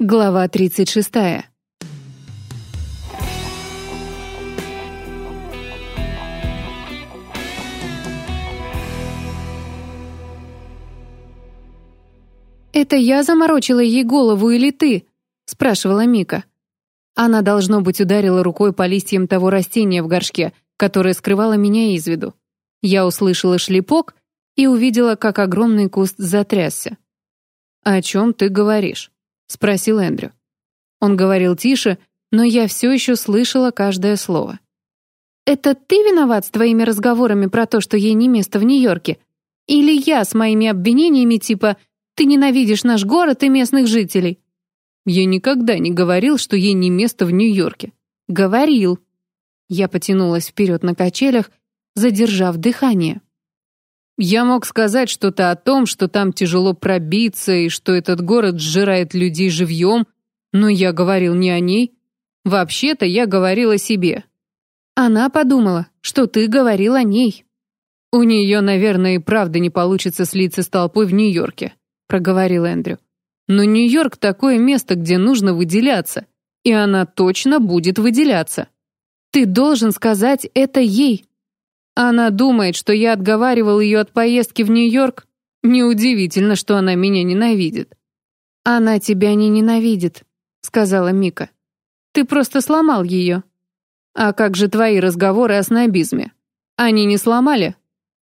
Глава 36. «Это я заморочила ей голову или ты?» — спрашивала Мика. Она, должно быть, ударила рукой по листьям того растения в горшке, которое скрывало меня из виду. Я услышала шлепок и увидела, как огромный куст затрясся. «О чем ты говоришь?» — спросил Эндрю. Он говорил тише, но я все еще слышала каждое слово. «Это ты виноват с твоими разговорами про то, что ей не место в Нью-Йорке? Или я с моими обвинениями типа «ты ненавидишь наш город и местных жителей»?» Я никогда не говорил, что ей не место в Нью-Йорке. Говорил. Я потянулась вперед на качелях, задержав дыхание. Я мог сказать что-то о том, что там тяжело пробиться и что этот город сжирает людей живьем, но я говорил не о ней. Вообще-то я говорил о себе. Она подумала, что ты говорил о ней. У нее, наверное, и правда не получится слиться с толпой в Нью-Йорке, проговорил Эндрю. Но Нью-Йорк такое место, где нужно выделяться, и она точно будет выделяться. Ты должен сказать это ей. Она думает, что я отговаривал ее от поездки в Нью-Йорк. Неудивительно, что она меня ненавидит. Она тебя не ненавидит, сказала Мика. Ты просто сломал ее. А как же твои разговоры о снобизме? Они не сломали?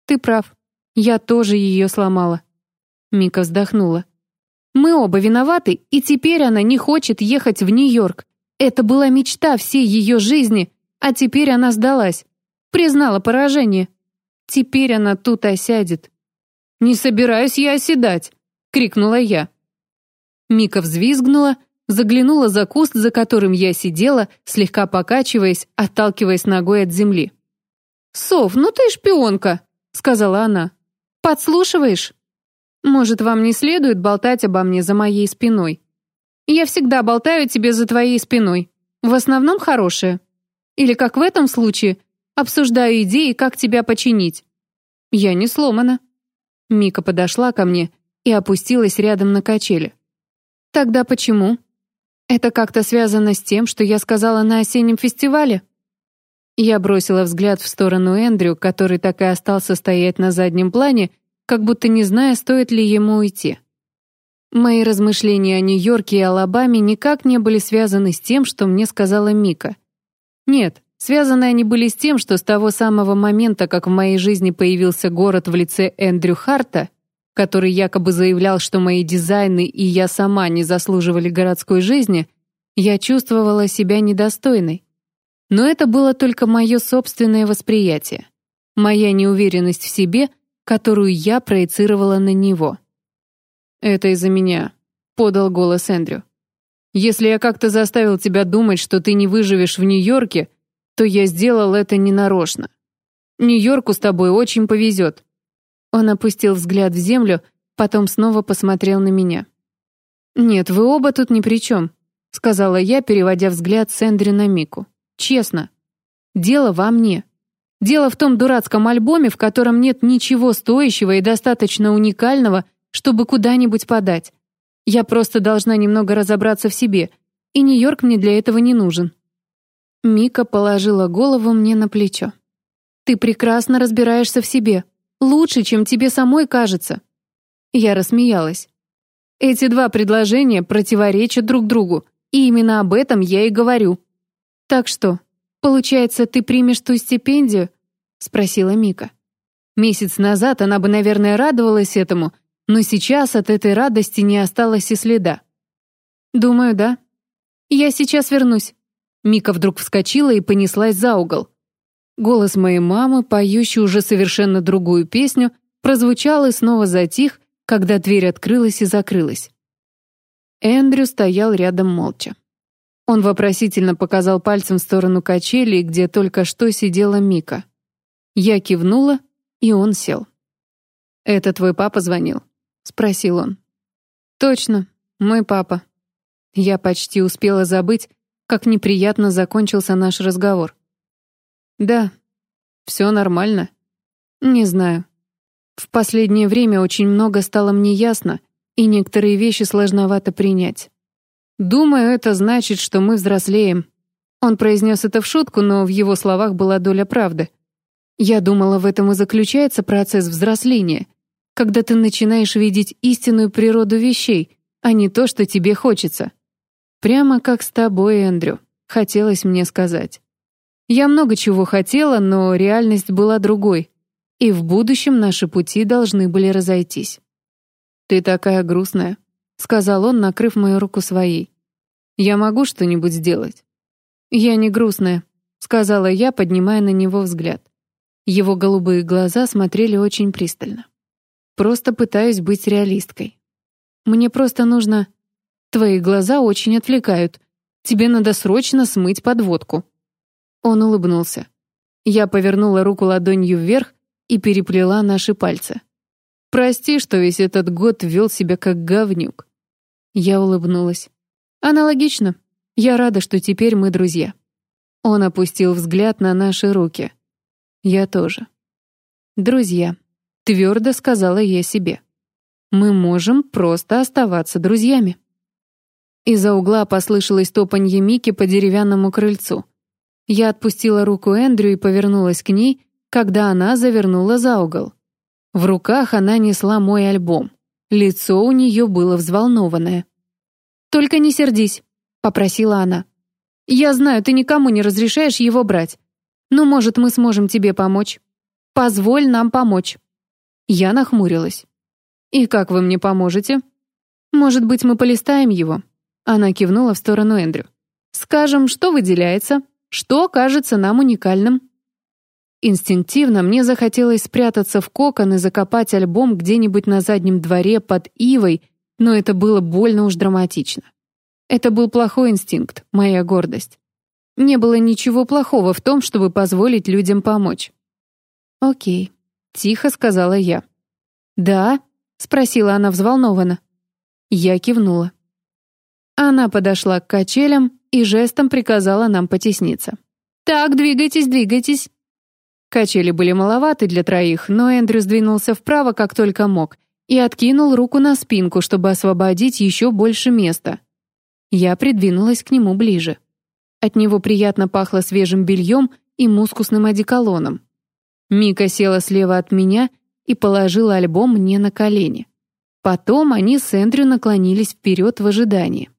Ты прав. Я тоже ее сломала. Мика вздохнула. Мы оба виноваты, и теперь она не хочет ехать в Нью-Йорк. Это была мечта всей ее жизни, а теперь она сдалась. Признала поражение. Теперь она тут осядет. «Не собираюсь я оседать!» — крикнула я. Мика взвизгнула, заглянула за куст, за которым я сидела, слегка покачиваясь, отталкиваясь ногой от земли. «Сов, ну ты шпионка!» — сказала она. «Подслушиваешь?» Может, вам не следует болтать обо мне за моей спиной? Я всегда болтаю тебе за твоей спиной. В основном хорошее. Или, как в этом случае, обсуждаю идеи, как тебя починить. Я не сломана. Мика подошла ко мне и опустилась рядом на качели. Тогда почему? Это как-то связано с тем, что я сказала на осеннем фестивале? Я бросила взгляд в сторону Эндрю, который так и остался стоять на заднем плане как будто не зная, стоит ли ему уйти. Мои размышления о Нью-Йорке и Алабаме никак не были связаны с тем, что мне сказала Мика. Нет, связаны они были с тем, что с того самого момента, как в моей жизни появился город в лице Эндрю Харта, который якобы заявлял, что мои дизайны и я сама не заслуживали городской жизни, я чувствовала себя недостойной. Но это было только мое собственное восприятие. Моя неуверенность в себе — которую я проецировала на него. «Это из-за меня», — подал голос Эндрю. «Если я как-то заставил тебя думать, что ты не выживешь в Нью-Йорке, то я сделал это ненарочно. Нью-Йорку с тобой очень повезет». Он опустил взгляд в землю, потом снова посмотрел на меня. «Нет, вы оба тут ни при чем», — сказала я, переводя взгляд с Эндрю на Мику. «Честно. Дело во мне. Дело в том дурацком альбоме, в котором нет ничего стоящего и достаточно уникального, чтобы куда-нибудь подать. Я просто должна немного разобраться в себе, и Нью-Йорк мне для этого не нужен. Мика положила голову мне на плечо. Ты прекрасно разбираешься в себе, лучше, чем тебе самой кажется. Я рассмеялась. Эти два предложения противоречат друг другу, и именно об этом я и говорю. Так что, «Получается, ты примешь ту стипендию?» — спросила Мика. Месяц назад она бы, наверное, радовалась этому, но сейчас от этой радости не осталось и следа. «Думаю, да. Я сейчас вернусь». Мика вдруг вскочила и понеслась за угол. Голос моей мамы, поющий уже совершенно другую песню, прозвучал и снова затих, когда дверь открылась и закрылась. Эндрю стоял рядом молча. Он вопросительно показал пальцем в сторону качелей, где только что сидела Мика. Я кивнула, и он сел. «Это твой папа звонил?» — спросил он. «Точно, мой папа». Я почти успела забыть, как неприятно закончился наш разговор. «Да, все нормально?» «Не знаю. В последнее время очень много стало мне ясно, и некоторые вещи сложновато принять. Думаю, это значит, что мы взрослеем. Он произнес это в шутку, но в его словах была доля правды. Я думала, в этом и заключается процесс взросления, когда ты начинаешь видеть истинную природу вещей, а не то, что тебе хочется. Прямо как с тобой, Эндрю, хотелось мне сказать. Я много чего хотела, но реальность была другой, и в будущем наши пути должны были разойтись. «Ты такая грустная», — сказал он, накрыв мою руку своей. «Я могу что-нибудь сделать?» «Я не грустная», — сказала я, поднимая на него взгляд. Его голубые глаза смотрели очень пристально. «Просто пытаюсь быть реалисткой. Мне просто нужно...» «Твои глаза очень отвлекают. Тебе надо срочно смыть подводку». Он улыбнулся. Я повернула руку ладонью вверх и переплела наши пальцы. Прости, что весь этот год вел себя как говнюк. Я улыбнулась. Аналогично. Я рада, что теперь мы друзья. Он опустил взгляд на наши руки. Я тоже. Друзья. Твердо сказала я себе. Мы можем просто оставаться друзьями. Из-за угла послышалось топанье Мики по деревянному крыльцу. Я отпустила руку Эндрю и повернулась к ней, когда она завернула за угол. В руках она несла мой альбом. Лицо у нее было взволнованное. «Только не сердись», — попросила она. «Я знаю, ты никому не разрешаешь его брать. Но, может, мы сможем тебе помочь? Позволь нам помочь». Я нахмурилась. «И как вы мне поможете?» «Может быть, мы полистаем его?» Она кивнула в сторону Эндрю. «Скажем, что выделяется, что кажется нам уникальным». Инстинктивно мне захотелось спрятаться в кокон и закопать альбом где-нибудь на заднем дворе под ивой, но это было больно уж драматично. Это был плохой инстинкт, моя гордость. Не было ничего плохого в том, чтобы позволить людям помочь. «Окей», — тихо сказала я. «Да?» — спросила она взволнованно. Я кивнула. Она подошла к качелям и жестом приказала нам потесниться. «Так, двигайтесь, двигайтесь», Качели были маловаты для троих, но Эндрю сдвинулся вправо как только мог и откинул руку на спинку, чтобы освободить еще больше места. Я придвинулась к нему ближе. От него приятно пахло свежим бельем и мускусным одеколоном. Мика села слева от меня и положила альбом мне на колени. Потом они с Эндрю наклонились вперед в ожидании.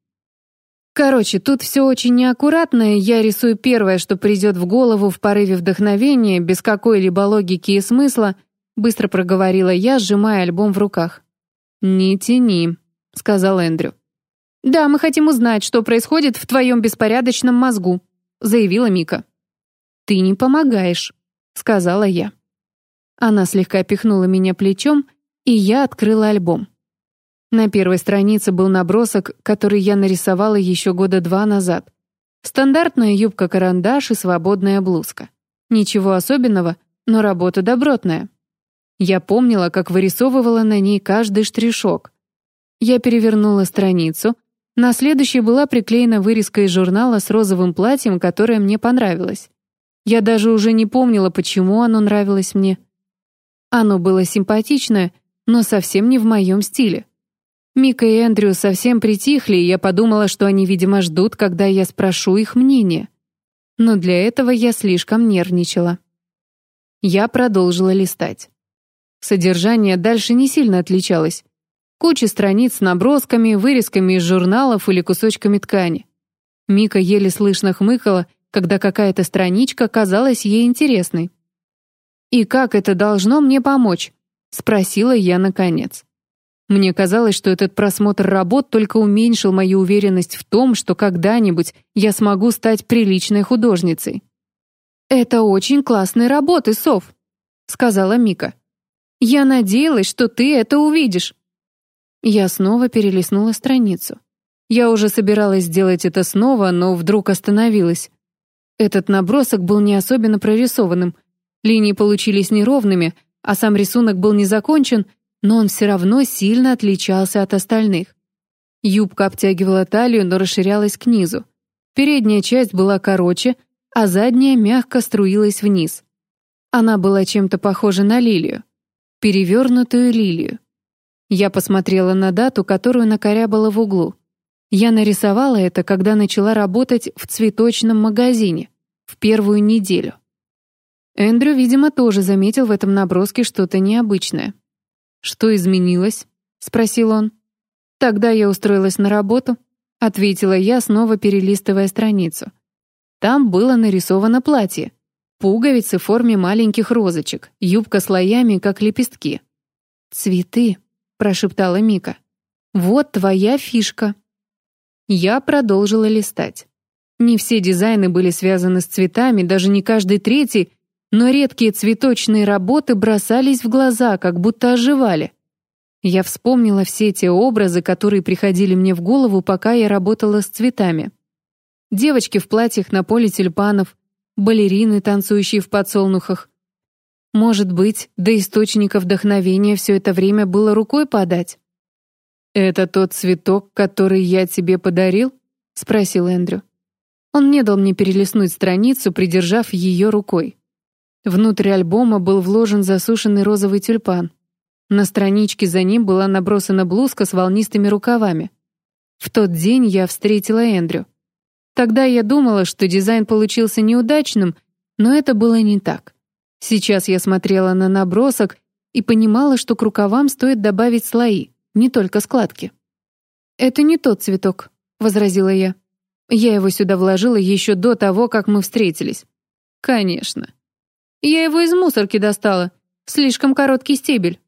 Короче, тут все очень неаккуратно, я рисую первое, что придет в голову в порыве вдохновения, без какой-либо логики и смысла, быстро проговорила я, сжимая альбом в руках. «Не тяни», — сказал Эндрю. «Да, мы хотим узнать, что происходит в твоем беспорядочном мозгу», — заявила Мика. «Ты не помогаешь», — сказала я. Она слегка пихнула меня плечом, и я открыла альбом. На первой странице был набросок, который я нарисовала еще года два назад. Стандартная юбка-карандаш и свободная блузка. Ничего особенного, но работа добротная. Я помнила, как вырисовывала на ней каждый штришок. Я перевернула страницу. На следующей была приклеена вырезка из журнала с розовым платьем, которое мне понравилось. Я даже уже не помнила, почему оно нравилось мне. Оно было симпатичное, но совсем не в моем стиле. Мика и Эндрю совсем притихли, и я подумала, что они, видимо, ждут, когда я спрошу их мнение. Но для этого я слишком нервничала. Я продолжила листать. Содержание дальше не сильно отличалось. Куча страниц с набросками, вырезками из журналов или кусочками ткани. Мика еле слышно хмыкала, когда какая-то страничка казалась ей интересной. «И как это должно мне помочь?» — спросила я наконец. Мне казалось, что этот просмотр работ только уменьшил мою уверенность в том, что когда-нибудь я смогу стать приличной художницей. «Это очень классные работы, Сов», — сказала Мика. «Я надеялась, что ты это увидишь». Я снова перелистнула страницу. Я уже собиралась сделать это снова, но вдруг остановилась. Этот набросок был не особенно прорисованным. Линии получились неровными, а сам рисунок был не закончен — но он все равно сильно отличался от остальных. Юбка обтягивала талию, но расширялась к низу. Передняя часть была короче, а задняя мягко струилась вниз. Она была чем-то похожа на лилию. Перевернутую лилию. Я посмотрела на дату, которую накорябала в углу. Я нарисовала это, когда начала работать в цветочном магазине в первую неделю. Эндрю, видимо, тоже заметил в этом наброске что-то необычное. «Что изменилось?» — спросил он. «Тогда я устроилась на работу», — ответила я, снова перелистывая страницу. Там было нарисовано платье. Пуговицы в форме маленьких розочек, юбка слоями, как лепестки. «Цветы», — прошептала Мика. «Вот твоя фишка». Я продолжила листать. Не все дизайны были связаны с цветами, даже не каждый третий, но редкие цветочные работы бросались в глаза, как будто оживали. Я вспомнила все те образы, которые приходили мне в голову, пока я работала с цветами. Девочки в платьях на поле тюльпанов, балерины, танцующие в подсолнухах. Может быть, до источника вдохновения все это время было рукой подать? «Это тот цветок, который я тебе подарил?» — спросил Эндрю. Он не дал мне перелистнуть страницу, придержав ее рукой. Внутрь альбома был вложен засушенный розовый тюльпан. На страничке за ним была набросана блузка с волнистыми рукавами. В тот день я встретила Эндрю. Тогда я думала, что дизайн получился неудачным, но это было не так. Сейчас я смотрела на набросок и понимала, что к рукавам стоит добавить слои, не только складки. «Это не тот цветок», — возразила я. Я его сюда вложила еще до того, как мы встретились. «Конечно. Я его из мусорки достала. Слишком короткий стебель».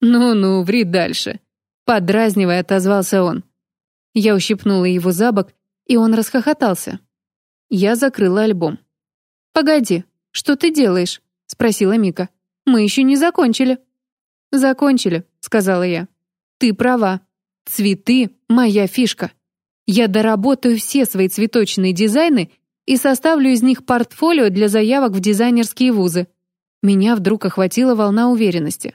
«Ну-ну, ври дальше», — подразнивая, отозвался он. Я ущипнула его за бок, и он расхохотался. Я закрыла альбом. «Погоди, что ты делаешь?» — спросила Мика. «Мы еще не закончили». «Закончили», — сказала я. «Ты права. Цветы — моя фишка. Я доработаю все свои цветочные дизайны и составлю из них портфолио для заявок в дизайнерские вузы». Меня вдруг охватила волна уверенности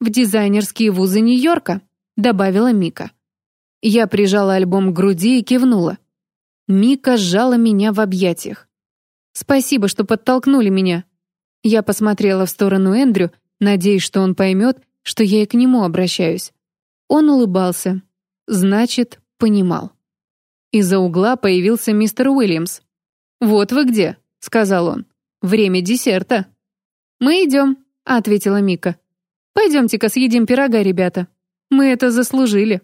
в дизайнерские вузы Нью-Йорка», — добавила Мика. Я прижала альбом к груди и кивнула. Мика сжала меня в объятиях. «Спасибо, что подтолкнули меня». Я посмотрела в сторону Эндрю, надеясь, что он поймет, что я и к нему обращаюсь. Он улыбался. Значит, понимал. Из-за угла появился мистер Уильямс. «Вот вы где», — сказал он. «Время десерта». «Мы идем», — ответила Мика. Пойдемте-ка съедим пирога, ребята. Мы это заслужили.